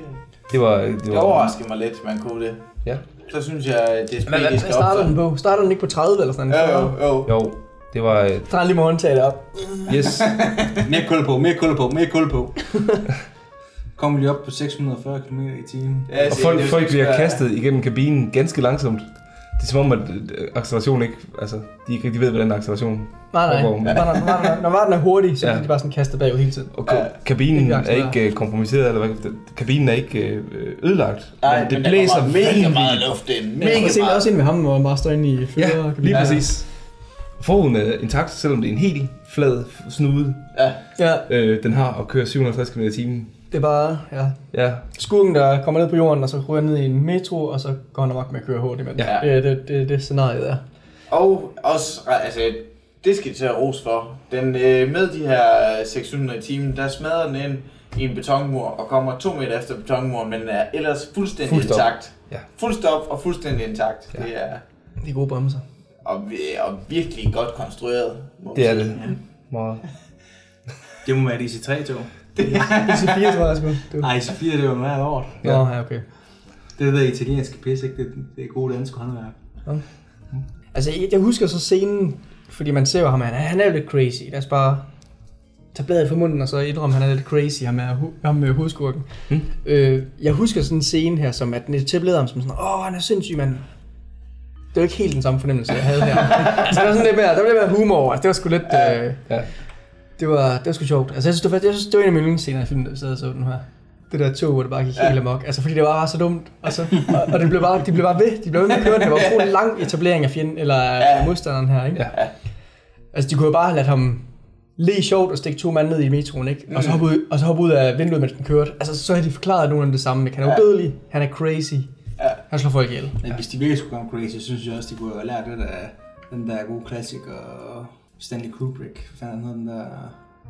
det var... Det det var overraskede mig lidt, at man kunne det. Ja. Så synes jeg, at det er Men hvad, hvad starter den på? Starter den ikke på 30 eller sådan noget? Jo, jo, jo. Jo, det var... øh, Så han lige må håndtage det op. Yes. mere kul på, mere kul på, mere kul på. Kommer lige op på 640 km i timen. Ja, Og folk, det er folk bliver kastet igennem kabinen ganske langsomt. Det er som om, at øh, acceleration ikke... Altså, de ikke rigtig ved, hvordan acceleration Nej, nej. Når, når, når, når den er hurtig, så Ja. de bare sådan kastet bagud hele tiden. Og ka- kabinen er ikke øh, kompromitteret, eller hvad? Kabinen er ikke øh, ødelagt. Nej, men det men der blæser kommer mega meget luft ind. Mega også, ind, meget. også ind med ham, hvor han bare står inde i fører. Ja, lige præcis. Forhuden er intakt, selvom det er en helt flad snude, Ja, Ja, øh, den har og kører 750 km i timen. Det er bare, ja. Ja, Skurken, der kommer ned på jorden, og så ryger ned i en metro, og så går han amok med at køre hurtigt med den. Ja. Det er det, det, det scenarie der. Og også, altså, det skal de til at rose for. Den, øh, med de her 600 i timen, der smadrer den ind i en betonmur og kommer to meter efter betonmuren, men er ellers fuldstændig Fuld stop. intakt. Ja. Fuld stop og fuldstændig intakt. Ja. Det er De er gode bremser. og, og virkelig godt konstrueret. må det er det. Meget. Det må være et IC3-tog. IC4, tror jeg. Du. Nej, IC4 det var hvert år. Nå, ja, okay. Det der italienske pis, ikke? Det, det er gode danske håndværk. Altså, jeg, husker så scenen, fordi man ser jo ham, han, er- han er jo lidt crazy. Lad os bare tage bladet fra munden, og så indrømme, at han er lidt crazy, ham, er, hu- ham med hovedskurken. Hmm. Øh, jeg husker sådan en scene her, som at den etablerede ham som sådan, åh, han er sindssyg, mand. Det var ikke helt den samme fornemmelse, jeg havde her. så der var sådan lidt mere, der var lidt mere humor over. Altså, det var sgu lidt... Øh, Ja. Det, var, det var sgu sjovt. Altså, jeg synes, det var, jeg synes, det var en af mine yndlingsscener i filmen, da vi sad og så den her. Det der tog, hvor det bare gik helt amok. Altså, fordi det var bare så dumt. Og, så, og, og det blev bare, de blev bare ved. De blev ved med at køre. Det var utrolig lang etablering af fjenden, eller af modstanderen her, ikke? Ja. Altså, de kunne jo bare have ladt ham le sjovt og stikke to mand ned i metroen, ikke? Og så hoppe ud, og så hoppe ud af vinduet, mens den kørte. Altså, så har de forklaret nogen det samme? Han er Ja. han er crazy. Ja. Han slår folk ihjel. Men hvis de virkelig skulle komme crazy, så synes jeg også, de kunne have lært det der, den der gode klassiker, Stanley Kubrick, hvad fanden hed den der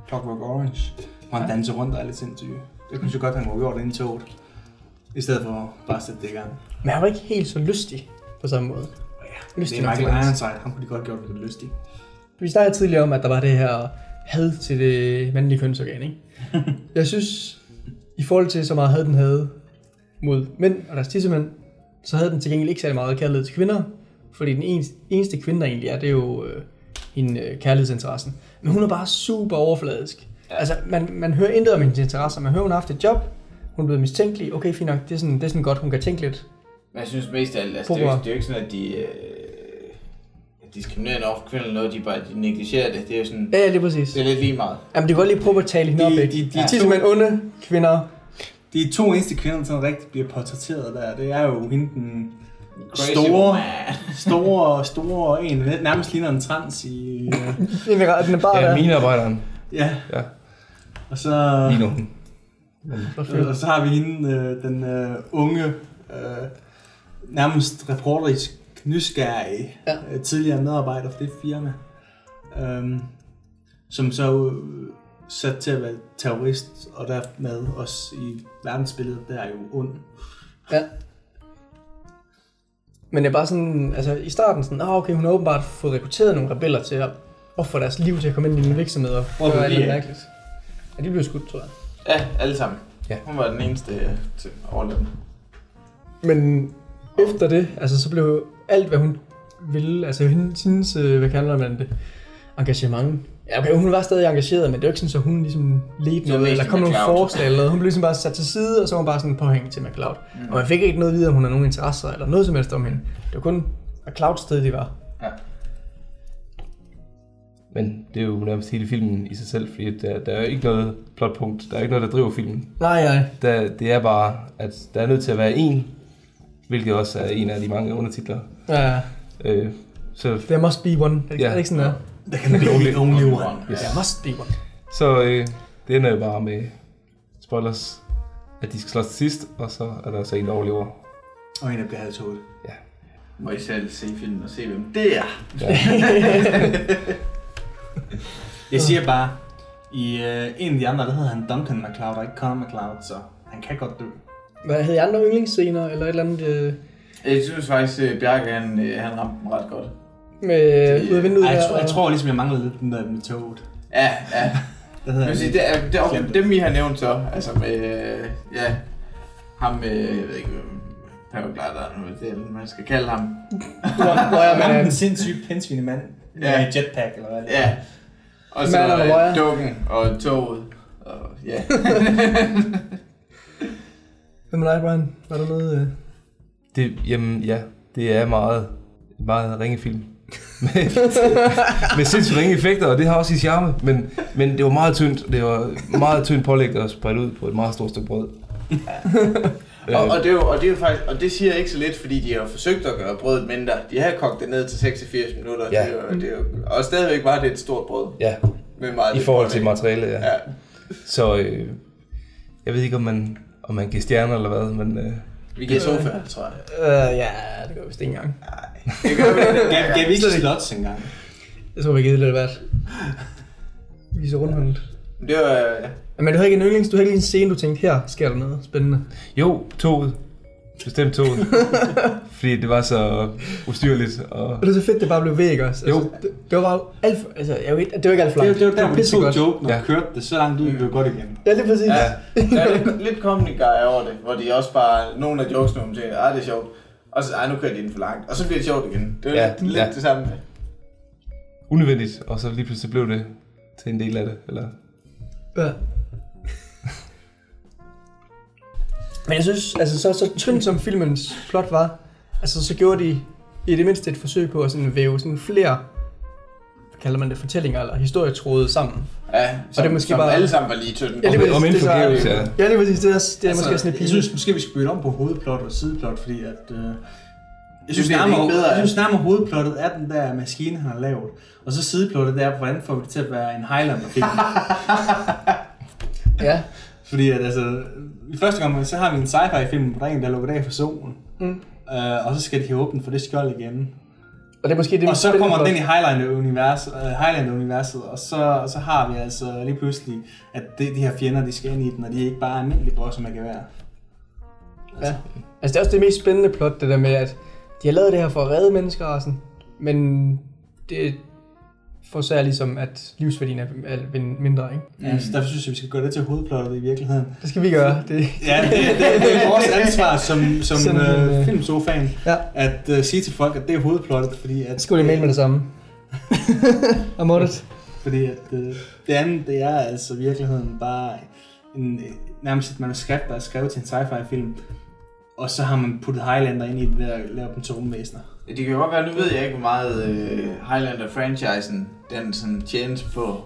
Clockwork Orange, hvor han danser rundt og er lidt sindssyg. Det synes jeg godt, han kunne have gjort inde i toget. I stedet for bare at sætte det i gang. Men han var ikke helt så lystig på samme måde. Det Lystig er nok til Michael. Ironside, han kunne de godt gjort det lystigt. Vi snakkede tidligere om, at der var det her had til det mandlige kønsorgan, ikke? Jeg synes, i forhold til så meget had den havde mod mænd og deres tissemænd, så havde den til gengæld ikke særlig meget kærlighed til kvinder. Fordi den eneste, eneste kvinde, der egentlig er, det er jo øh, hende øh, kærlighedsinteressen. Men hun er bare super overfladisk. Altså, man, man hører intet om hendes interesser. Man hører, hun har haft et job. Hun er blevet mistænkelig. Okay, fint nok. Det er sådan, det er sådan godt, hun kan tænke lidt. Men jeg synes mest af alt, altså, det, er jo, ikke- det er jo ikke sådan, at de... Øh, at diskriminerer over for kvinder eller noget, de bare de negligerer det. Det er jo sådan, Ja, ja, lige præcis. det er lidt lige meget. Jamen, de kan godt lige prøve at tale hende De- op, ikke? de- de De, er simpelthen onde kvinder. De to eneste kvinder, der sådan rigtig bliver portrætteret der, det er jo hende den Crazy store, woman. store, store en, nærmest ligner en trans i... øh, Den er, den er bare Ja, der. minearbejderen. Ja. Ja. Og så, Lige nu. og så har vi hende, øh, den øh, unge, øh, nærmest reporterisk nysgerrige, Ja. øh, tidligere medarbejder for det firma, øhm, som så øh, sat til at være terrorist, og dermed også i verdensbilledet, der er jo ond. Ja. Men det er bare sådan, altså i starten sådan, ah, okay, hun har åbenbart fået rekrutteret nogle rebeller til at ofre deres liv til at komme ind i en virksomhed og Hvor gøre alt muligt mærkeligt. Ja, de blev skudt, tror jeg. Ja, alle sammen. Ja. Hun var den eneste øh, til overlevende. Men efter det, altså så blev alt, hvad hun ville, altså hendes, hendes øh, hvad kalder man det, engagement. Ja, okay, hun var stadig engageret, men det var ikke sådan, at hun ligesom ledte Så noget, eller kom nogle forslag eller noget. Hun blev ligesom bare sat til side, og så var hun bare sådan påhængt til McCloud. Mm. Og man fik ikke noget at vide, om hun har nogen interesser, eller noget som helst om hende. Det var kun McCloud sted, de var. Ja. Men det er jo nærmest hele filmen i sig selv, fordi der, der er jo ikke noget plotpunkt, der er ikke noget, der driver filmen. Nej, nej. Der, det er bare, at der er nødt til at være en, hvilket også er en af de mange undertitler. Ja, Øh, så, there must be one. Er det, Ja. er det ikke sådan der? Der kan be only, only one. yes. There must be one. så øh, det ender jo bare med spoilers, at de skal slås til sidst, og så er der så en, der overlever. Og en, der bliver halvtoget. Må I selv se filmen og se, hvem det er. Jeg siger bare, i øh, en af de andre, der hedder han Duncan McCloud, og ikke Connor McCloud, så han kan godt dø. Hvad havde I andre yndlingsscener, eller et eller andet øh, Jeg synes faktisk, at Bjarke, han, han ramte den ret godt. Med ud af vinduet Ej, jeg, tror, jeg tror ligesom, jeg mangler lidt den der med toget. Ja, ja. Der hedder Jeg vil sige, det er, det er dem, vi har nævnt så. Altså med, øh, ja, ham med, jeg ved ikke, paraglideren, hvad det er, man skal kalde ham. Hvor, er man man den sindssyge pensvine mand Ja. med jetpack, eller hvad det er. Ja. Og så øh, dukken og toget. Og, ja. Hvad med dig, Brian? Var der noget... Øh... Det, jamen ja, det er meget, meget ringe film. Med, med sindssygt ringe effekter, og det har også i charme, men, men det var meget tyndt. Det var meget tyndt pålæg og spredt ud på et meget stort stykke brød. og, og, det er jo, og det er jo faktisk, og det siger jeg ikke så lidt, fordi de har forsøgt at gøre brødet mindre. De har kogt det ned til 86 minutter. Ja. Det er jo, det er jo, og stadigvæk var det et stort brød. Ja, Med meget i forhold til materialet, ja. Ja. Så øh, jeg ved ikke, om man, om man giver stjerner eller hvad, men øh, Vi giver sofa, tror jeg. Øh, ja, det gør vi vist ikke engang. Det gør vi. Gav, gav vi ikke slots engang? Jeg tror, vi givet lidt hvert. Vi så rundhåndet. Det var, ja. Men du har ikke en yndlings, du har ikke en scene, du tænkte, her sker der noget spændende. jo, toget. Bestemt toget. Fordi det var så ustyrligt. Og, Og det er så fedt, det bare blev væk også. Jo. Altså, det, det, var bare alt for, altså, jeg ved, det var ikke alt for Det langt. var, det var der, hvor de tog pissegodt. joke, når Ja. kørte det så langt ud, det blev godt igen. Ja, lige præcis. Ja, der er lidt, lidt comedy guy over det, hvor de også bare, nogle af jokesene, man tænker, ah, det er sjovt. Og så, ej, nu kører de den for langt. Og så bliver det sjovt igen. Det er Ja, ja, lidt, lidt ja. det samme. unødvendigt, og så lige pludselig blev det til en del af det. Eller, Ja. Men jeg synes, altså så, så tynd som filmens plot var, altså så gjorde de i det mindste et forsøg på at sådan væve sådan flere, hvad kalder man det, fortællinger eller historietråde sammen. Ja, som, det er måske som bare- alle sammen var lige tynde. Ja, Om- præcis, om det er så- forgæves, ja. Ja, lige præcis, det er, det er altså, måske sådan et jeg synes måske, vi skal bytte om på hovedplot og sideplot, fordi at... Øh, jeg synes, det nærmere, bedre jeg af. synes nærmere hovedplottet er den der maskine, han har lavet. Og så sideplottet, det er, hvordan får vi det til at være en Highlander-film. Ja, Fordi at altså, i første gang, så har vi en sci-fi film, hvor der er en, der lukker af for solen. Mm. Uh, og så skal de have åbent for det skjold igen. og det er måske det og så kommer den ind i Highlander-universet, uh, Highlander-universet og så, så har vi altså lige pludselig, at det, de her fjender, de skal ind i den, og de er ikke bare almindelige bosser med gevær. Ja. Altså det er også det mest spændende plot, det der med, at de har lavet det her for at redde menneskerassen, men det får så ligesom, at livsværdien er er mindre, ikke? Ja, så derfor synes jeg, vi skal gøre det til hovedplottet i virkeligheden. Det skal vi gøre. Det, Ja, det, det, det er vores ansvar som, som Sådan, øh, øh, filmsofaen, ja. at øh, sige til folk, at det er hovedplottet, fordi at... Skal vi mail med det samme? Og måttet. Fordi at, øh, det andet, det er altså virkeligheden bare en, øh, nærmest et manuskript, der er skrevet til en sci-fi film. Og så har man puttet Highlander ind i det ved at lave dem til rumvæsener. Det kan godt være, nu ved jeg ikke, hvor meget øh, Highlander-franchisen, den sådan tjenes på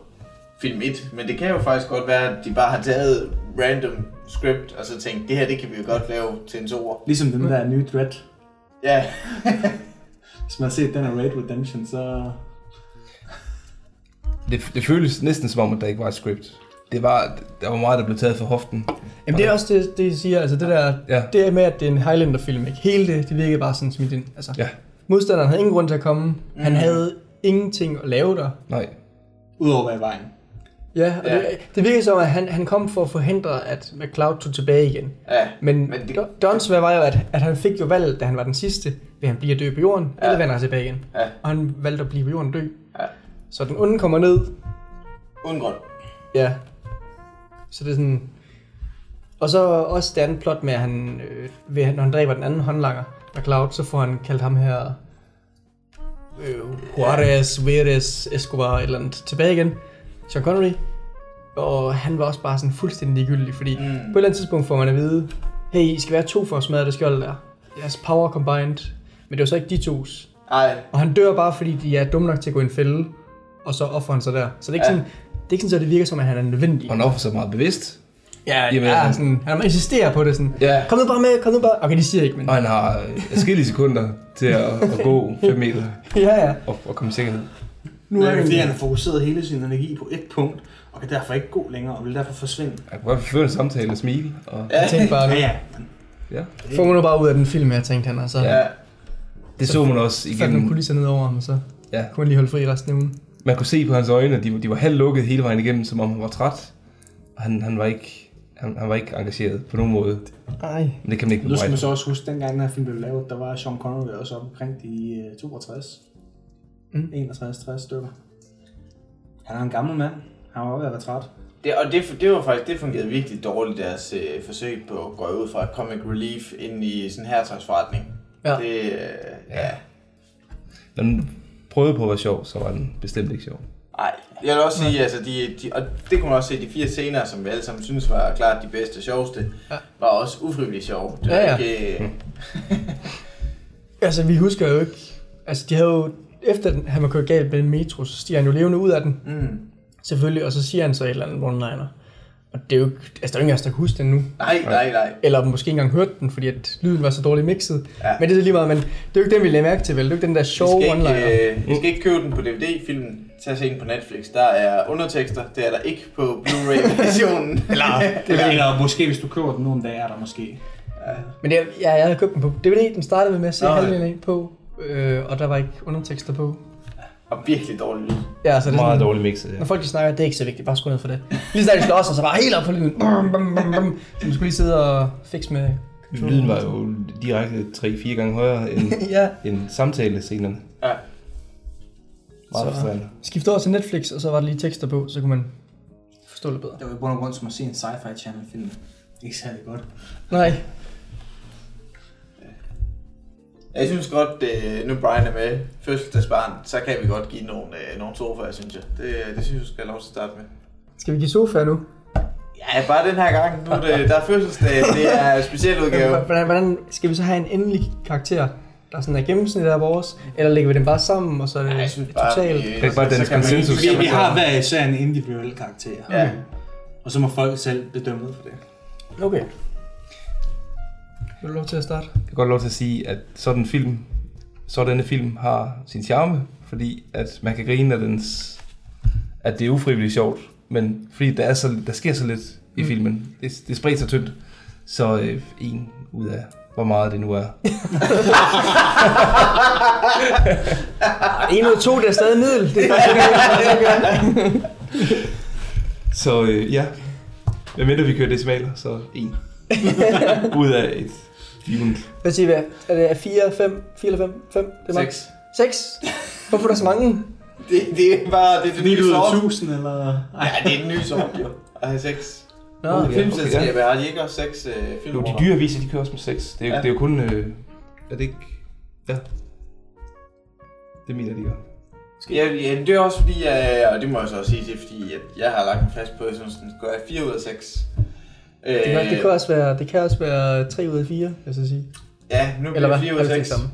film 1, men det kan jo faktisk godt være, at de bare har taget random script, og så tænkt, det her, det kan vi jo godt lave til en toer. Ligesom den der nye Dread. Ja, Hvis man har set den af Raid Redemption, så... Det, det føles næsten som om, at der ikke var et script. Det var, der var meget, der blev taget for hoften. Jamen det er også det, det jeg siger, altså det der, Ja. det er med, at det er en Highlander-film, ikke? Hele det, det virkede bare sådan smidt ind. Altså, Ja. Modstanderen havde ingen grund til at komme. Han havde ingenting at lave der. Nej. Udover at være i vejen. Ja, og Ja. Det, det virkede som, at han, han kom for at forhindre, at McCloud tog tilbage igen. ja. Men, Men det- det... Dons var jo, at, at han fik jo valget, da han var den sidste, vil han blive dø på jorden, ja. eller vender han tilbage igen. Ja. Og han valgte at blive på jorden dø. Ja. Så den onde kommer ned, uden grund. ja. Så det er sådan... Og så også det andet plot med, at han, øh, ved, når han dræber den anden håndlanger, McCloud, så får han kaldt ham her øh, Juarez, Veres, Escobar, et eller andet, tilbage igen. Sean Connery. Og han var også bare sådan fuldstændig ligegyldig, fordi mm. på et eller andet tidspunkt får man at vide, hey, I skal være to for at smadre det skjold der. Jeres power combined. Men det var så ikke de tos. Nej, Og han dør bare, fordi de er dumme nok til at gå i en fælde, og så offrer han sig der. Så det er ikke Ja. sådan, det er ikke sådan, at det virker som, at han er nødvendig. Og han offer sig meget bevidst. Ja, Jamen, ja han- sådan, han insisterer på det sådan. Ja. Kom nu bare med, kom nu bare. Okay, de siger ikke, men... Og han har øh, adskillige sekunder til at, at gå 5 meter Ja, ja. og, og komme i sikkerhed. Nu er det fordi, han har fokuseret hele sin energi på et punkt, og kan derfor ikke gå længere, og vil derfor forsvinde. Jeg kunne godt føre en samtale og smile. Og, Jeg tænkte bare, Ja, ja. Ja. få mig nu bare ud af den film, jeg tænkte han, og så ja. Det så man også fandt nogle kulisser ned over ham, og så Ja. kunne han lige holde fri resten af ugen. Man kunne se på hans øjne, at de, de var halvt lukket hele vejen igennem, som om han var træt. Og han, han, var, ikke, han, han var ikke engageret på nogen måde. Ej. Men det kan man ikke nu skal man så også huske, dengang den her film blev lavet, der var Sean Connery også omkring de øh, 62. Mm. 61-60 stykker. Han er en gammel mand. Han var ved at være træt. Det, og det, det var faktisk, det fungerede virkelig dårligt, deres øh, forsøg på at gå ud fra comic relief ind i sådan her slags forretning. Ja. Det, øh, ja. Når den prøvede på at være sjov, så var den bestemt ikke sjov. Nej, jeg vil også sige, altså, de, de, og det kunne man også se, de fire scener, som vi alle sammen synes var klart de bedste og sjoveste, Ja. var også ufrivilligt sjove. Det var Ja, ja. ikke... øh, Altså, vi husker jo ikke... Altså, de havde jo... Efter den, han var kørt galt med en metro, så stiger han jo levende ud af den. Mm. Selvfølgelig, og så siger han så et eller andet one-liner. Og det er jo ikke... Altså, der er jo ingen af os, der kan huske den nu. Nej, nej, nej. Eller måske ikke engang hørt den, fordi at lyden var så dårligt mixet. Ja. Men det er lige meget, men det er jo ikke den, vi lagde mærke til, vel? Det er jo ikke den der sjove one-liner. øh, vi skal ikke købe den på DVD-filmen. Tag se den på Netflix. Der er undertekster. Det er der ikke på Blu-ray-versionen. Eller, eller, eller måske hvis du køber den nogle dage, er der måske. Men jeg, jeg, jeg havde købt den på DVD, den startede med at se ja. halvdelen af på, øh, og der var ikke undertekster på. og virkelig dårlig lyd. Ja, så det er Meget sådan, dårligt mixet, ja. når folk de snakker, det er ikke så vigtigt, bare skru ned for det. Lige snart de slår sig, så var helt op for lyden. Bum, bum, bum, bum. Så man skulle lige sidde og fikse med. Lyden var jo direkte 3-4 gange højere end, ja, end samtalescenerne. Ja. Meget Så- frustrerende. skift over til Netflix, og så var der lige tekster på, så kunne man forstå det bedre. Det var i bund og grund som at se en sci-fi channel film. Ikke særlig godt. Nej, Jeg synes godt, øh, nu Brian er med fødselsdagsbarn, så kan vi godt give nogle, øh, nogle sofaer, synes jeg. Det, det synes jeg, skal have lov til at starte med. skal vi give sofa nu? Ja, bare den her gang. Nu er det, der er fødselsdag. Det er en speciel udgave. Hvordan, hvordan, skal vi så have en endelig karakter, der sådan er gennemsnit af vores, eller lægger vi dem bare sammen, og så er det Ja, jeg synes bare, totalt... vi, Det er bare så man- Consensus. Vi, vi har hver især en individuel karakter. Ja. Og så må folk selv bedømme for det. Okay. Vil du lov til at starte? Jeg kan godt lov til at sige, at sådan en film, sådanne film har sin charme, fordi at man kan grine af dens, at det er ufrivilligt sjovt, men fordi der, er så, der sker så lidt i Mm. filmen, det, det spredt sig tyndt, så øh, en ud af hvor meget det nu er. en ud to, det er stadig middel. Det er faktisk, så øh, ja, hvad mindre vi kører decimaler, så 1. ud af et fivent. Hvad siger vi? Er det 4, 5, 4 eller 5? 5? Det er 6. 6? Hvorfor er der så mange? Det, det er bare det, er det nye sort. 1000 eller? Nej, ja, det er den nye sort, jo. Ej, 6. Nå, ja, filmselskaber okay, ja. har de ikke også seks øh, film? Jo, de dyre aviser, de kører også med seks. Det er, ja. det er jo kun... Øh, er det ikke... Ja. Det mener de jo. Ja, ja, det er også fordi, jeg, og det må jeg så også sige, det er fordi, at jeg har lagt mig fast på, at sådan, synes, den går af 4 ud af 6. Øh, det, kan, øh, det, kan også være, det kan også være 3 ud af 4, jeg så sige. Ja, nu bliver det 4 ud af 6. Sammen.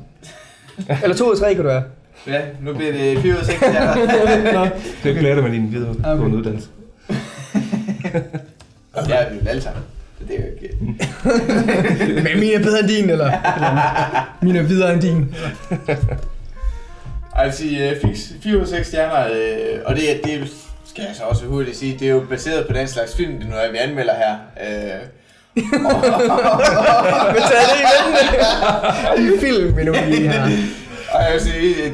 Eller 2 ud af 3 kan du være. Ja, nu bliver det 4 ud af 6. Ja. Nå, det glæder mig din videre okay. uddannelse. uddannelse. Ja, vi vil alle sammen. Så det er jo ikke... Men min er bedre end din, eller? eller min er videre end din. Altså, øh, fik 4 ud af 6 stjerner, øh, og det, er- det skal jeg så også hurtigt sige, det er jo baseret på den slags film, det nu er, vi anmelder her. Øh, Men tag det igen. Det er film, vi nu lige her. og jeg vil sige, at,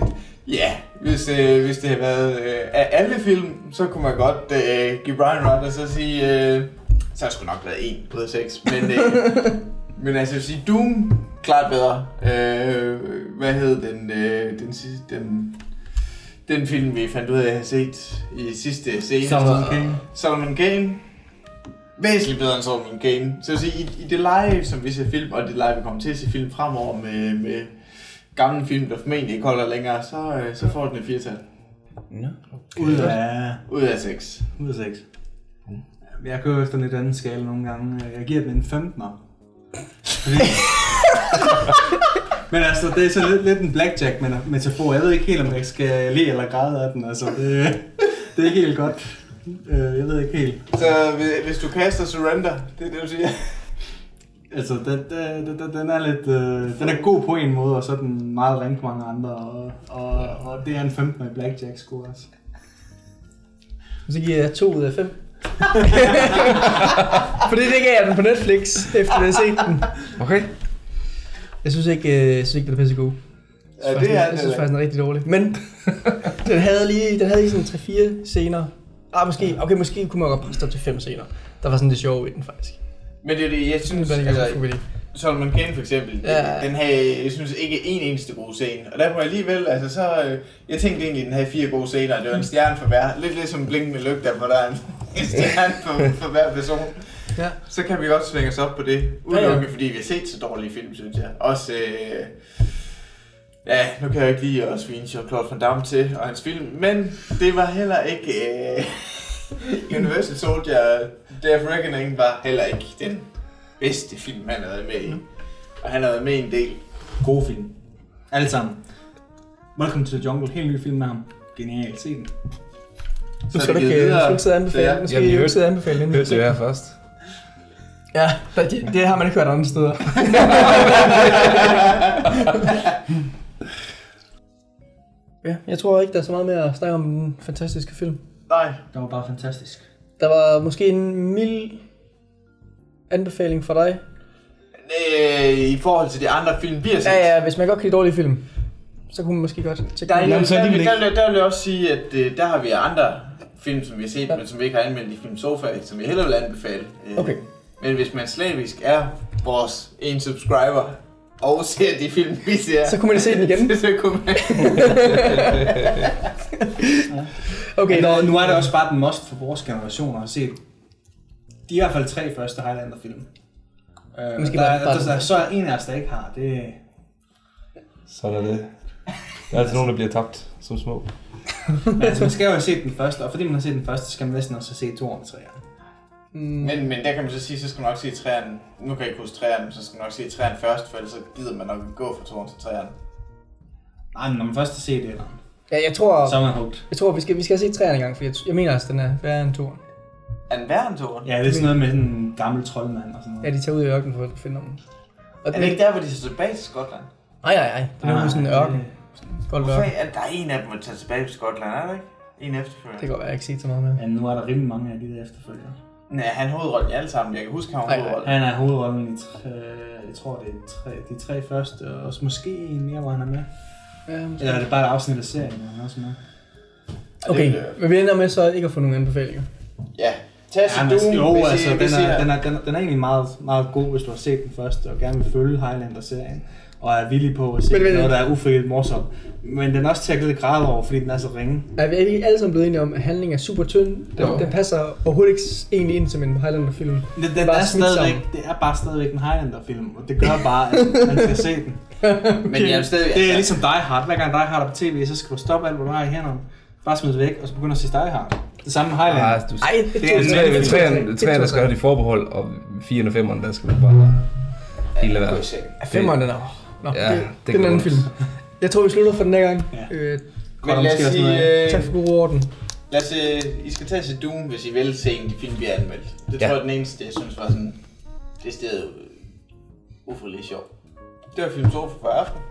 ja, hvis, øh, hvis det havde været øh, af alle film, så kunne man godt øh, give Brian Rutter så sige, øh, så har det sgu nok været 1 ud af 6. Men, øh, men altså, jeg vil sige, Doom, klart bedre. Øh, hvad hed den, øh, den, sidste, den, den film, vi fandt ud af at have set i sidste scene? Solomon Kane. Solomon Kane. Væsentligt bedre end Solomon Kane. Så jeg vil sige, i, i det live, som vi ser film, og det live, vi kommer til at se film fremover med, med gamle film, der formentlig ikke holder længere, så, øh, så får den et firtal. Ud af, Ud af 6. ud af 6. Jeg kører efter en lidt anden skala nogle gange. Jeg giver den en 15'er. Fordi... Men altså, det er så lidt, lidt en blackjack men metafor. Jeg ved ikke helt, om jeg skal le eller græde af den. Altså, det, det er ikke helt godt. Øh, Jeg ved ikke helt. Så hvis- du kaster surrender, det er det, du siger. Altså, den, den, den, den er lidt... Øh, den er god på en måde, og så er den meget ring på mange andre. Og, og, og det er en 15 med blackjack score også. Så giver jeg 2 ud af 5. Fordi det gav jeg den på Netflix, efter jeg har set den. Okay. Jeg synes ikke, øh, jeg synes ikke den er pisse god. Ja, det er jeg den synes heller faktisk, den er rigtig dårlig. Men den havde lige, den havde lige sådan 3-4 scener. Ah, måske, okay, måske kunne man godt presse det op til 5 scener. Der var sådan det sjove i den, faktisk. Men det er det, jeg Det synes, var ikke altså, altså, Solomon Kane for eksempel, Ja. ja. den havde, jeg synes ikke en eneste god scene. Og der må jeg alligevel, altså så, øh, jeg tænkte egentlig, at den havde fire gode scener. Det var en stjerne for hver. Lidt ligesom blinkende lygter, hvor der er en, stjerne for, for hver person. Ja. Så kan vi godt svinge os op på det. Ja, ja. Udelukkende, fordi vi har set så dårlige film, synes jeg. Også, øh, ja, nu kan jeg jo ikke lide at svine Jean-Claude Van Damme til og hans film, men det var heller ikke... Øh, Universal Soldier, of Reckoning var heller ikke den bedste film, han havde med i. Og han har været med i en del. Gode film. Alle sammen. Welcome to the Jungle. Helt ny film med ham. Genial. Se den. Så skal er du det ikke, videre ikke sidde og anbefale. jer. Nu skal Jamen, I jo hørte- ikke sidde og anbefale den. Hørte det her først. Ja, det, det har man ikke hørt andre steder. ja, jeg tror ikke, der er så meget mere at snakke om den fantastiske film. Nej, Det var bare fantastisk. Der var måske en mild anbefaling for dig. øh, i forhold til de andre film, vi har set. Ja, ja, hvis man godt kan lide dårlige film, så kunne man måske godt tjekke Der, den. der, Jamen, så der, der, der, der vil jeg også sige, at øh, der har vi andre film, som vi har set, Ja. men som vi ikke har anmeldt i Film Sofa, som jeg hellere vil anbefale. Øh, Okay. Men hvis man slavisk er vores en subscriber, og ser de film, vi ser, Så kunne man se den igen. så kunne man... Okay, Nå, nu er det også bare den must for vores generation at set de i hvert fald tre første Highlander-film. Øh, Måske der, bare- der, bare- der, der, så er en af os, der ikke har. Det, Så er der det. Der er altid nogen, der bliver tabt som små. Men altså, man skal jo have set den første, og fordi man har set den første, skal man næsten også have set og treeren. Men, men der kan man så sige, så skal man nok se træerne. Nu kan jeg ikke huske træerne, men så skal man nok se træerne først, for ellers så gider man nok ikke gå fra toren til træerne. Nej, men når man først har set det, ja, jeg tror, så er man hooked. jeg tror vi, skal, vi skal se træerne en gang, for jeg, jeg mener altså, den er værre end toren. Er den værre end toren? Ja, det er sådan noget med sådan en gammel troldmand og sådan noget. Ja, de tager ud i ørkenen for at finde dem. Og Er det ikke der, hvor de så tilbage til Skotland? Nej, nej, nej. Det er jo sådan en ørken. Kold Hvorfor ørken. er der en af dem, der tager tilbage til Skotland, er der ikke? En efterfølger. Det kan godt være, jeg ikke set så meget med. Ja, nu er der rimelig mange af de der efterfølgere. Nej, han er hovedrollen i alle sammen. Jeg kan huske, han var hovedrollen. Han er hovedrollen i, tre, jeg tror det er tre, de tre første, og også måske en mere, hvor han er med. Ja, måske. Eller er det bare et afsnit af serien, hvor han er også med? Okay, men vi ender med så ikke at få nogen anbefalinger. Ja. Tag Ja, ja, men, Doom, jo, hvis I- altså, den er, den, er, den, er, den er egentlig meget, meget god, hvis du har set den første, og gerne vil følge Highlander-serien, og er villig på at se Men- men- noget, der er ufrivilligt morsomt. Men den er også til at græde over, fordi den er så ringe. Er vi ikke alle sammen blevet enige om, at handlingen er super tynd? Den, Jo. den passer overhovedet ikke egentlig ind som en Highlander-film. Det, den bare er stadigvæk, det er bare stadigvæk en Highlander-film, og det gør bare, at man skal se den. Men jeg er stadig... Det er ligesom Die Hard. Hver gang Die Hard er på tv, så skal du stoppe alt, hvad du har i hænderne. Bare smide det væk, og så begynde at se Die Hard. Det samme med Highlander. Ah, du, Ej, Det er en Tre, anden ved film. træerne, træerne, der skal have de forbehold, og 4 og 5'eren, der skal du bare helt lade være. Ja, femmeren, den er... Nå, Ja, det, det det, er en anden film. Jeg tror, vi slutter for den her gang. Ja. Øh, Men lad os sige... Øh, tak for god orden. lad os, øh, I skal tage til Doom, hvis I vil se en af de film, vi har anmeldt. Det Ja. tror jeg den eneste, jeg synes var sådan... Det sted uforligt sjov. Det var film 2 for aften.